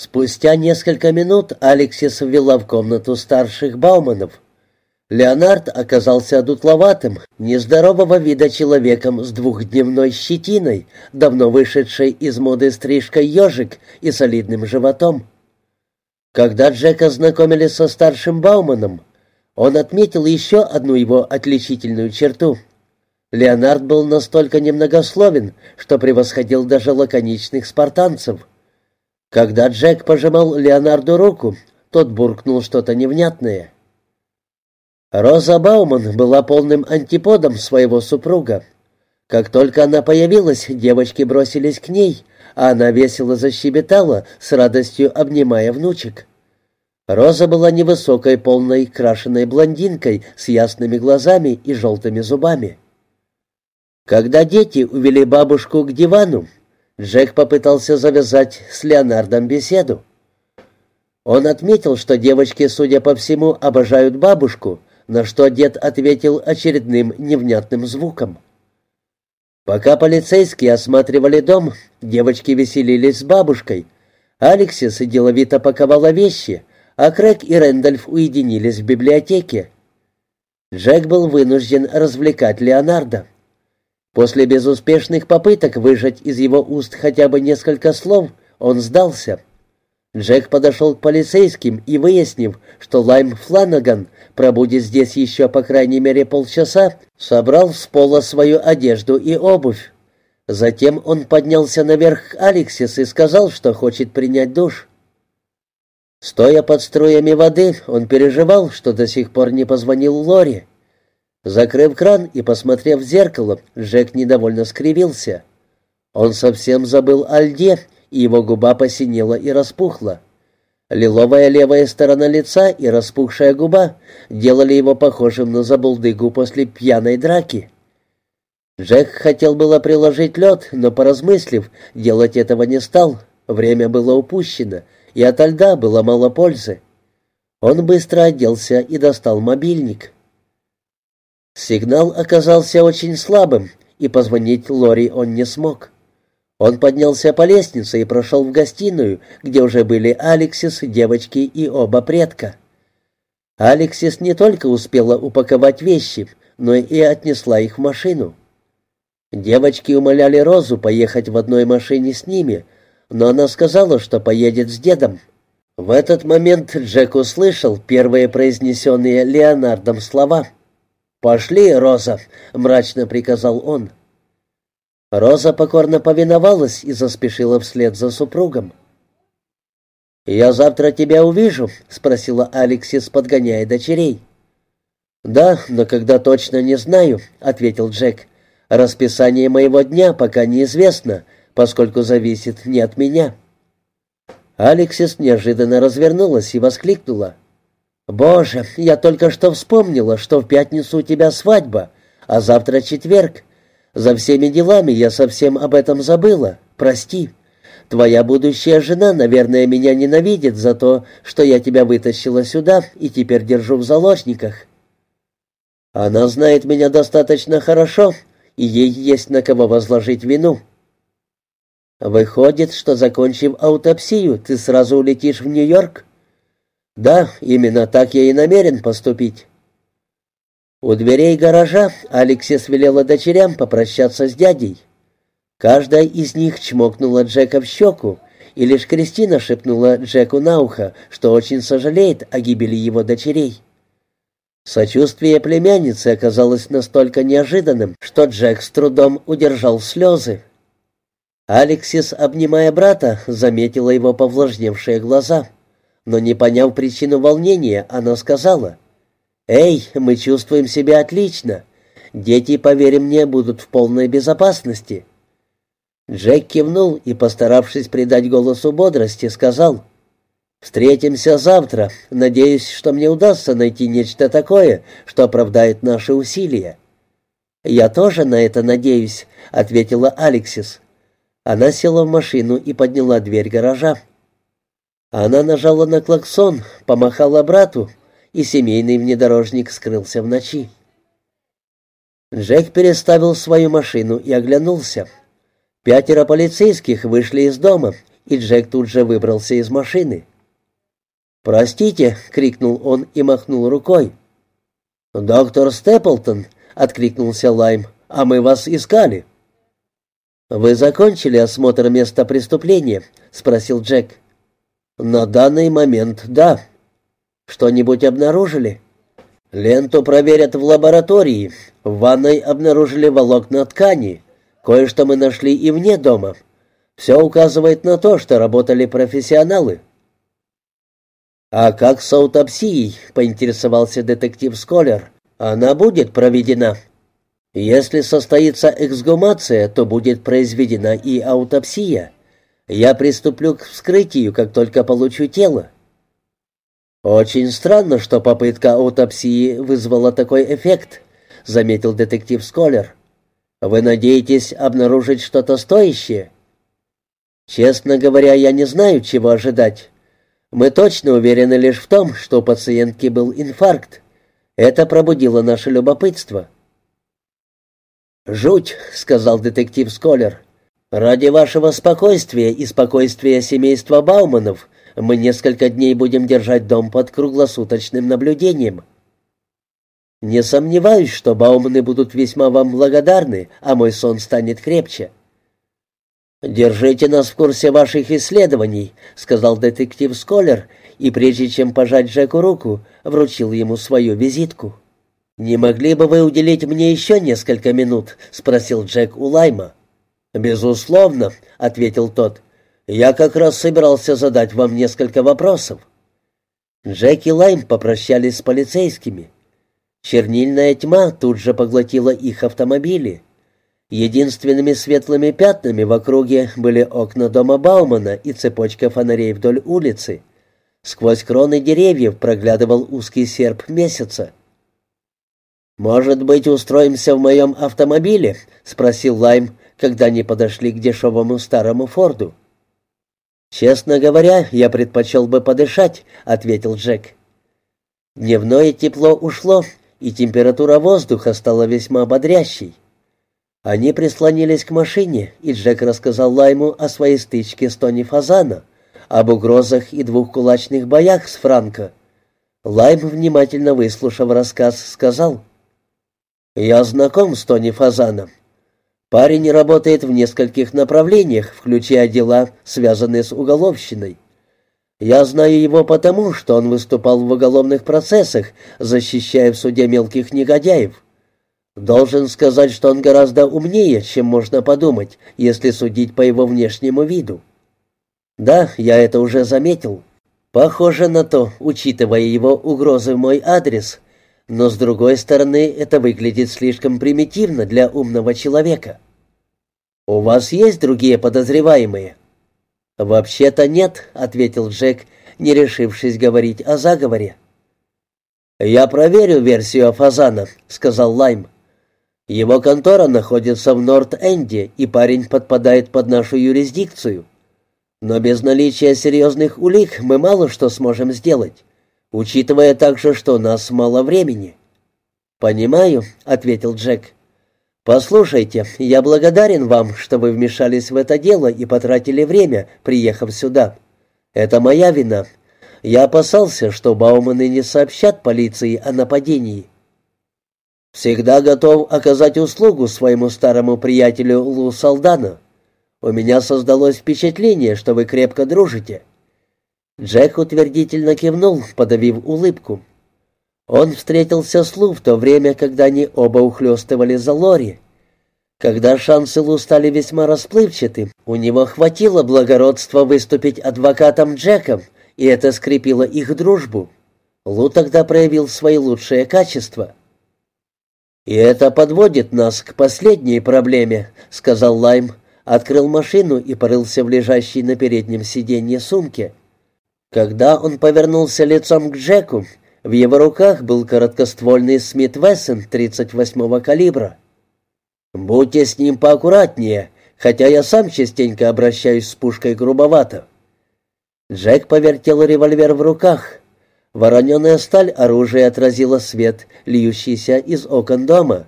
Спустя несколько минут Алексис ввела в комнату старших Бауманов. Леонард оказался дутловатым, нездорового вида человеком с двухдневной щетиной, давно вышедшей из моды стрижкой ежик и солидным животом. Когда Джека знакомили со старшим Бауманом, он отметил еще одну его отличительную черту. Леонард был настолько немногословен, что превосходил даже лаконичных спартанцев. Когда Джек пожимал Леонарду руку, тот буркнул что-то невнятное — Роза Бауман была полным антиподом своего супруга. Как только она появилась, девочки бросились к ней, а она весело защебетала, с радостью обнимая внучек. Роза была невысокой, полной, крашеной блондинкой с ясными глазами и желтыми зубами. Когда дети увели бабушку к дивану, Джек попытался завязать с Леонардом беседу. Он отметил, что девочки, судя по всему, обожают бабушку, на что дед ответил очередным невнятным звуком. Пока полицейские осматривали дом, девочки веселились с бабушкой. Алексис деловито паковала вещи, а Крэг и Рэндальф уединились в библиотеке. Джек был вынужден развлекать Леонардо. После безуспешных попыток выжать из его уст хотя бы несколько слов, он сдался. Джек подошел к полицейским и, выяснив, что Лайм Фланаган пробудет здесь еще по крайней мере полчаса, собрал с пола свою одежду и обувь. Затем он поднялся наверх к Алексис и сказал, что хочет принять душ. Стоя под струями воды, он переживал, что до сих пор не позвонил Лори. Закрыв кран и посмотрев в зеркало, Джек недовольно скривился. Он совсем забыл о льде и его губа посинела и распухла. Лиловая левая сторона лица и распухшая губа делали его похожим на забулдыгу после пьяной драки. Джек хотел было приложить лед, но, поразмыслив, делать этого не стал. Время было упущено, и от льда было мало пользы. Он быстро оделся и достал мобильник. Сигнал оказался очень слабым, и позвонить Лори он не смог. Он поднялся по лестнице и прошел в гостиную, где уже были Алексис, девочки и оба предка. Алексис не только успела упаковать вещи, но и отнесла их в машину. Девочки умоляли Розу поехать в одной машине с ними, но она сказала, что поедет с дедом. В этот момент Джек услышал первые произнесенные Леонардом слова. «Пошли, Роза», — мрачно приказал он. Роза покорно повиновалась и заспешила вслед за супругом. «Я завтра тебя увижу?» — спросила Алексис, подгоняя дочерей. «Да, но когда точно не знаю», — ответил Джек. «Расписание моего дня пока неизвестно, поскольку зависит не от меня». Алексис неожиданно развернулась и воскликнула. «Боже, я только что вспомнила, что в пятницу у тебя свадьба, а завтра четверг. За всеми делами я совсем об этом забыла. Прости. Твоя будущая жена, наверное, меня ненавидит за то, что я тебя вытащила сюда и теперь держу в заложниках. Она знает меня достаточно хорошо, и ей есть на кого возложить вину. Выходит, что, закончив аутопсию, ты сразу улетишь в Нью-Йорк? Да, именно так я и намерен поступить. У дверей гаража Алексис велела дочерям попрощаться с дядей. Каждая из них чмокнула Джека в щеку, и лишь Кристина шепнула Джеку на ухо, что очень сожалеет о гибели его дочерей. Сочувствие племянницы оказалось настолько неожиданным, что Джек с трудом удержал слезы. Алексис, обнимая брата, заметила его повлажневшие глаза. Но не поняв причину волнения, она сказала — «Эй, мы чувствуем себя отлично. Дети, поверь мне, будут в полной безопасности». Джек кивнул и, постаравшись придать голосу бодрости, сказал, «Встретимся завтра. Надеюсь, что мне удастся найти нечто такое, что оправдает наши усилия». «Я тоже на это надеюсь», — ответила Алексис. Она села в машину и подняла дверь гаража. Она нажала на клаксон, помахала брату, и семейный внедорожник скрылся в ночи. Джек переставил свою машину и оглянулся. Пятеро полицейских вышли из дома, и Джек тут же выбрался из машины. «Простите!» — крикнул он и махнул рукой. «Доктор Степлтон!» — откликнулся Лайм. «А мы вас искали!» «Вы закончили осмотр места преступления?» — спросил Джек. «На данный момент, да». «Что-нибудь обнаружили?» «Ленту проверят в лаборатории. В ванной обнаружили волокна ткани. Кое-что мы нашли и вне дома. Все указывает на то, что работали профессионалы». «А как с аутопсией?» — поинтересовался детектив Сколлер. «Она будет проведена?» «Если состоится эксгумация, то будет произведена и аутопсия. Я приступлю к вскрытию, как только получу тело». «Очень странно, что попытка аутопсии вызвала такой эффект», — заметил детектив Сколлер. «Вы надеетесь обнаружить что-то стоящее?» «Честно говоря, я не знаю, чего ожидать. Мы точно уверены лишь в том, что у пациентки был инфаркт. Это пробудило наше любопытство». «Жуть», — сказал детектив Сколлер. «Ради вашего спокойствия и спокойствия семейства Бауманов мы несколько дней будем держать дом под круглосуточным наблюдением». «Не сомневаюсь, что Бауманы будут весьма вам благодарны, а мой сон станет крепче». «Держите нас в курсе ваших исследований», — сказал детектив Сколлер, и прежде чем пожать Джеку руку, вручил ему свою визитку. «Не могли бы вы уделить мне еще несколько минут?» — спросил Джек у Лайма. «Безусловно», — ответил тот. «Я как раз собирался задать вам несколько вопросов». Джек и Лайм попрощались с полицейскими. Чернильная тьма тут же поглотила их автомобили. Единственными светлыми пятнами в округе были окна дома Баумана и цепочка фонарей вдоль улицы. Сквозь кроны деревьев проглядывал узкий серп месяца. «Может быть, устроимся в моем автомобиле?» — спросил Лайм, когда они подошли к дешевому старому Форду. «Честно говоря, я предпочел бы подышать», — ответил Джек. Дневное тепло ушло, и температура воздуха стала весьма бодрящей. Они прислонились к машине, и Джек рассказал Лайму о своей стычке с Тони Фазана, об угрозах и двух кулачных боях с Франко. Лайм, внимательно выслушав рассказ, сказал, «Я знаком с Тони Фазаном. Парень работает в нескольких направлениях, включая дела, связанные с уголовщиной. Я знаю его потому, что он выступал в уголовных процессах, защищая в суде мелких негодяев». Должен сказать, что он гораздо умнее, чем можно подумать, если судить по его внешнему виду. Да, я это уже заметил. Похоже на то, учитывая его угрозы в мой адрес. Но, с другой стороны, это выглядит слишком примитивно для умного человека. «У вас есть другие подозреваемые?» «Вообще-то нет», — ответил Джек, не решившись говорить о заговоре. «Я проверю версию Афазана», — сказал Лайм. Его контора находится в Норт-Энде, и парень подпадает под нашу юрисдикцию. Но без наличия серьезных улик мы мало что сможем сделать, учитывая также, что у нас мало времени». «Понимаю», — ответил Джек. «Послушайте, я благодарен вам, что вы вмешались в это дело и потратили время, приехав сюда. Это моя вина. Я опасался, что Бауманы не сообщат полиции о нападении». Всегда готов оказать услугу своему старому приятелю Лу Салдану. У меня создалось впечатление, что вы крепко дружите». Джек утвердительно кивнул, подавив улыбку. Он встретился с Лу в то время, когда они оба ухлёстывали за Лори. Когда шансы Лу стали весьма расплывчаты, у него хватило благородства выступить адвокатом Джеком, и это скрепило их дружбу. Лу тогда проявил свои лучшие качества. «И это подводит нас к последней проблеме», — сказал Лайм, открыл машину и порылся в лежащей на переднем сиденье сумке. Когда он повернулся лицом к Джеку, в его руках был короткоствольный Смит Вессон 38-го калибра. «Будьте с ним поаккуратнее, хотя я сам частенько обращаюсь с пушкой грубовато». Джек повертел револьвер в руках. Вороненая сталь оружия отразила свет, льющийся из окон дома.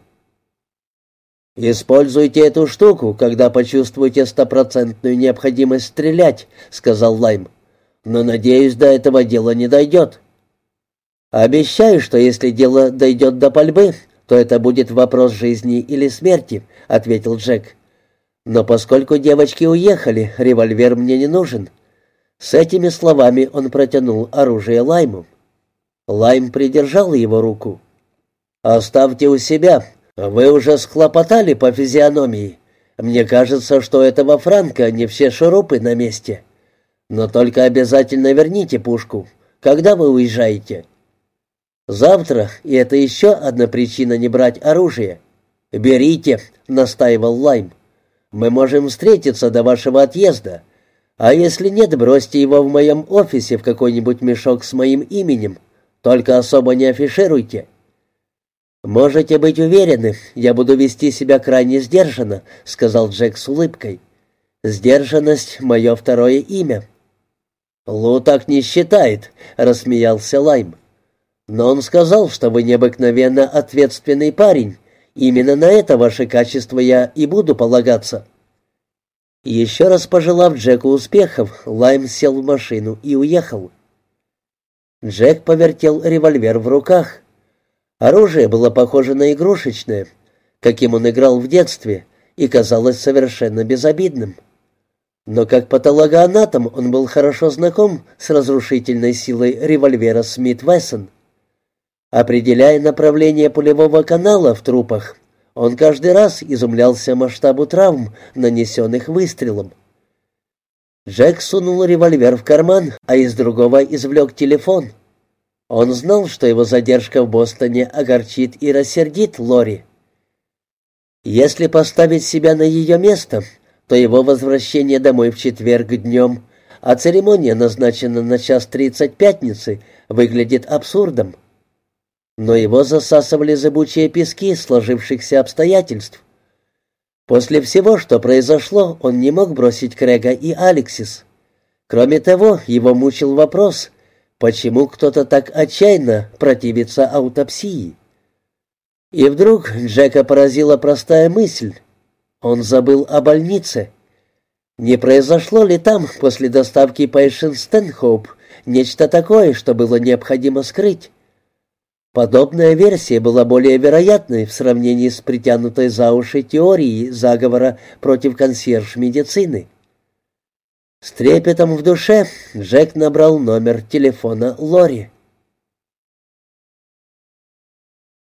«Используйте эту штуку, когда почувствуете стопроцентную необходимость стрелять», — сказал Лайм. «Но, надеюсь, до этого дела не дойдет». «Обещаю, что если дело дойдет до пальбы, то это будет вопрос жизни или смерти», — ответил Джек. «Но поскольку девочки уехали, револьвер мне не нужен». С этими словами он протянул оружие Лайму. Лайм придержал его руку. «Оставьте у себя. Вы уже схлопотали по физиономии. Мне кажется, что этого Франка не все шурупы на месте. Но только обязательно верните пушку. Когда вы уезжаете?» «Завтра, и это еще одна причина не брать оружие». «Берите», — настаивал Лайм. «Мы можем встретиться до вашего отъезда. А если нет, бросьте его в моем офисе в какой-нибудь мешок с моим именем. Только особо не афишируйте». «Можете быть уверены, я буду вести себя крайне сдержанно», — сказал Джек с улыбкой. «Сдержанность — мое второе имя». «Лу так не считает», — рассмеялся Лайм. «Но он сказал, что вы необыкновенно ответственный парень. Именно на это ваше качество я и буду полагаться». Еще раз пожелав Джеку успехов, Лайм сел в машину и уехал. Джек повертел револьвер в руках. Оружие было похоже на игрушечное, каким он играл в детстве, и казалось совершенно безобидным. Но как патологоанатом он был хорошо знаком с разрушительной силой револьвера Смит Вессон. Определяя направление пулевого канала в трупах, он каждый раз изумлялся масштабу травм, нанесенных выстрелом. Джек сунул револьвер в карман, а из другого извлек телефон. Он знал, что его задержка в Бостоне огорчит и рассердит Лори. Если поставить себя на ее место, то его возвращение домой в четверг днем, а церемония назначена на час тридцать пятницы, выглядит абсурдом но его засасывали зыбучие пески сложившихся обстоятельств. После всего, что произошло, он не мог бросить Крэга и Алексис. Кроме того, его мучил вопрос, почему кто-то так отчаянно противится аутопсии. И вдруг Джека поразила простая мысль. Он забыл о больнице. Не произошло ли там, после доставки Пэйшен Стэнхоуп, нечто такое, что было необходимо скрыть? Подобная версия была более вероятной в сравнении с притянутой за уши теорией заговора против консьерж-медицины. С трепетом в душе Джек набрал номер телефона Лори.